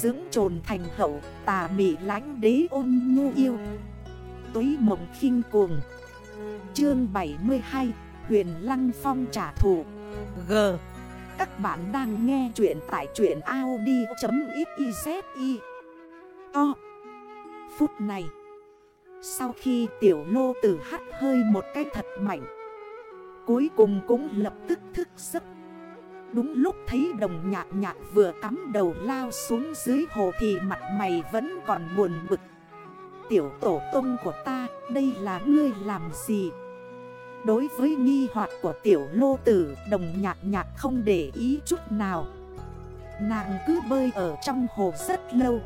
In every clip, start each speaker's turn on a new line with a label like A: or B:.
A: Dưỡng trồn thành hậu, tà mị lánh đế ôn nhu yêu. Túy mộng khinh cuồng. Chương 72 Huyền Lăng Phong trả thù. G. Các bạn đang nghe chuyện tại chuyện Audi.xyz To Phút này, Sau khi tiểu lô tử hắt hơi một cái thật mạnh, Cuối cùng cũng lập tức thức giấc. Đúng lúc thấy đồng nhạc nhạc vừa cắm đầu lao xuống dưới hồ thì mặt mày vẫn còn buồn bực. Tiểu tổ tông của ta, đây là ngươi làm gì? Đối với nghi hoạt của tiểu lô tử, đồng nhạc nhạc không để ý chút nào. Nàng cứ bơi ở trong hồ rất lâu.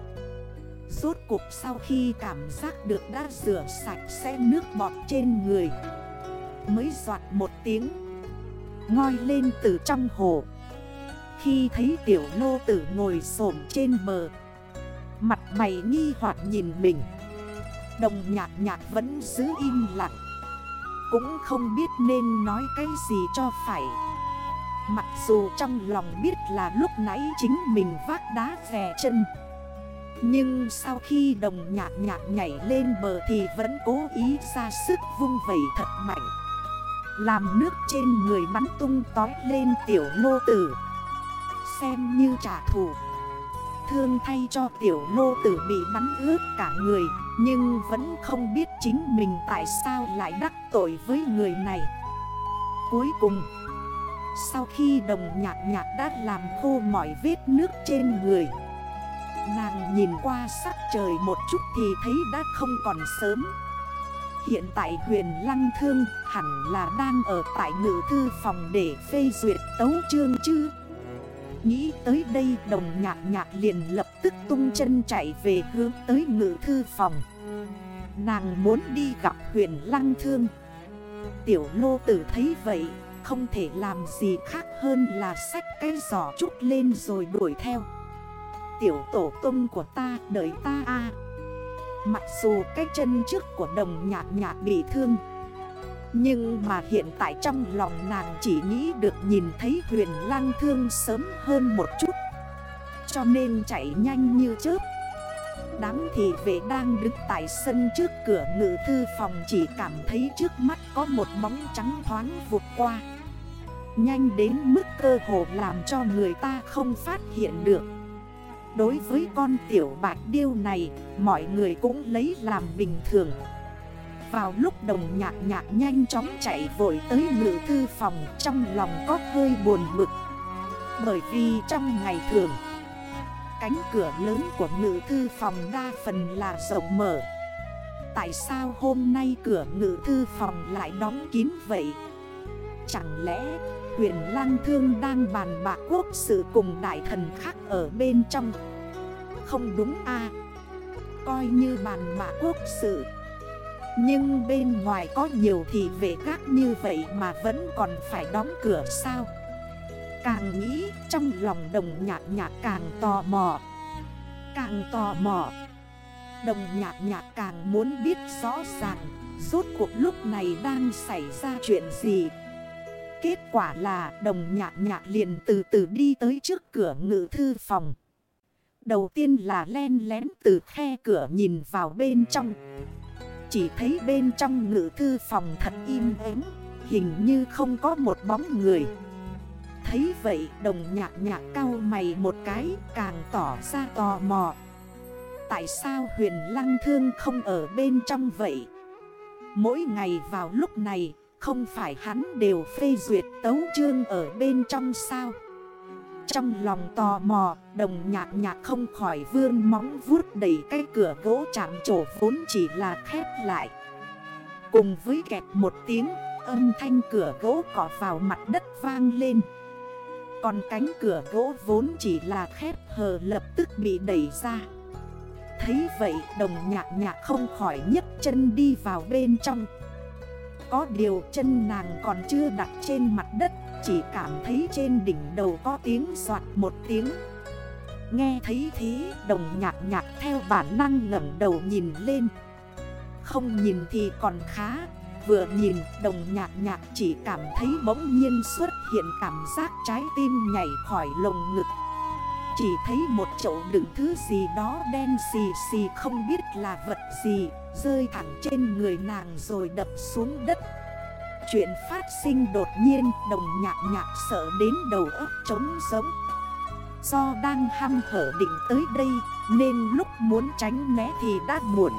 A: Rốt cuộc sau khi cảm giác được đã rửa sạch sẽ nước bọt trên người Mới giọt một tiếng Ngoi lên từ trong hồ. Khi thấy tiểu lô tử ngồi xổm trên bờ, Mặt mày nghi hoặc nhìn mình. Đồng nhạc nhạc vẫn giữ im lặng. Cũng không biết nên nói cái gì cho phải. Mặc dù trong lòng biết là lúc nãy chính mình vác đá về chân. Nhưng sau khi đồng nhạc nhạc nhảy lên bờ thì vẫn cố ý ra sức vung vẩy thật mạnh. Làm nước trên người bắn tung tói lên tiểu lô tử. Xem như trả thù. Thương thay cho tiểu lô tử bị bắn ướt cả người, Nhưng vẫn không biết chính mình tại sao lại đắc tội với người này. Cuối cùng, Sau khi đồng nhạc nhạc đã làm khô mọi vết nước trên người, Nàng nhìn qua sắc trời một chút thì thấy đã không còn sớm. Hiện tại huyền lăng thương hẳn là đang ở tại ngự thư phòng để phê duyệt tấu chương chứ. Nghĩ tới đây, đồng nhạc nhạc liền lập tức tung chân chạy về hướng tới ngự thư phòng. Nàng muốn đi gặp huyền lăng thương. Tiểu lô tử thấy vậy, Không thể làm gì khác hơn là xách cái giỏ trúc lên rồi đuổi theo. Tiểu tổ tung của ta, đợi ta a. Mặc dù cái chân trước của đồng nhạc nhạc bị thương nhưng mà hiện tại trong lòng nàng chỉ nghĩ được nhìn thấy huyền lang thương sớm hơn một chút. Cho nên chạy nhanh như chớp. Đám thị vệ đang đứng tại sân trước cửa ngự thư phòng chỉ cảm thấy trước mắt có một bóng trắng thoáng vụt qua. Nhanh đến mức cơ hồ làm cho người ta không phát hiện được. Đối với con tiểu bạc điêu này, mọi người cũng lấy làm bình thường vào lúc đồng nhạc nhạc nhanh chóng chạy vội tới ngự thư phòng, Trong lòng có hơi buồn bực Bởi vì trong ngày thường, Cánh cửa lớn của ngự thư phòng đa phần là rộng mở Tại sao hôm nay cửa ngự thư phòng lại đóng kín vậy? Chẳng lẽ huyền lang thương đang bàn bạc quốc sự cùng đại thần khác ở bên trong? Không đúng à Coi như bàn bạc quốc sự nhưng bên ngoài có nhiều thị vệ khác như vậy mà vẫn còn phải đóng cửa sao? Càng nghĩ trong lòng đồng nhạc nhạc càng tò mò. Càng tò mò, Đồng nhạc nhạc càng muốn biết rõ ràng Rốt cuộc lúc này đang xảy ra chuyện gì. Kết quả là đồng nhạc nhạc liền từ từ đi tới trước cửa ngự thư phòng. Đầu tiên là len lén từ khe cửa nhìn vào bên trong chỉ thấy bên trong ngự thư phòng thật im ắng, Hình như không có một bóng người. Thấy vậy, đồng nhạc nhạc cao mày một cái, càng tỏ ra tò mò. Tại sao huyền lăng thương không ở bên trong vậy? Mỗi ngày vào lúc này, không phải hắn đều phê duyệt tấu chương ở bên trong sao? Trong lòng tò mò, đồng nhạc nhạc không khỏi vươn móng vuốt đẩy cái cửa gỗ chạm trổ vốn chỉ là khép lại. Cùng với kẹt một tiếng, âm thanh cửa gỗ cỏ vào mặt đất vang lên. Còn cánh cửa gỗ vốn chỉ là khép hờ lập tức bị đẩy ra. Thấy vậy đồng nhạc nhạc không khỏi nhấc chân đi vào bên trong. Có điều chân nàng còn chưa đặt trên mặt đất chỉ cảm thấy trên đỉnh đầu có tiếng soạt một tiếng. Nghe thấy thế, đồng nhạc nhạc theo bản năng ngẩn đầu nhìn lên. Không nhìn thì còn khá. Vừa nhìn, đồng nhạc nhạc chỉ cảm thấy bỗng nhiên xuất hiện cảm giác trái tim nhảy khỏi lồng ngực. Chỉ thấy một chậu đựng thứ gì đó đen xì xì không biết là vật gì, Rơi thẳng trên người nàng rồi đập xuống đất. Chuyện phát sinh đột nhiên, đồng nhạc nhạc sợ đến đầu óc trống giống Do đang ham hở định tới đây, Nên lúc muốn tránh né thì đã muộn.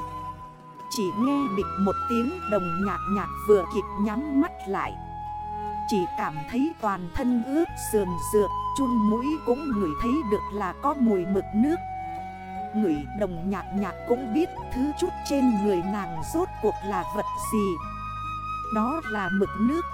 A: Chỉ nghe bịch một tiếng đồng nhạc nhạc vừa kịp nhắm mắt lại. Chỉ cảm thấy toàn thân ướt sườn dược Chun mũi cũng ngửi thấy được là có mùi mực nước. Ngửi đồng nhạc nhạc cũng biết thứ chút trên người nàng rốt cuộc là vật gì. Đó là mực nước.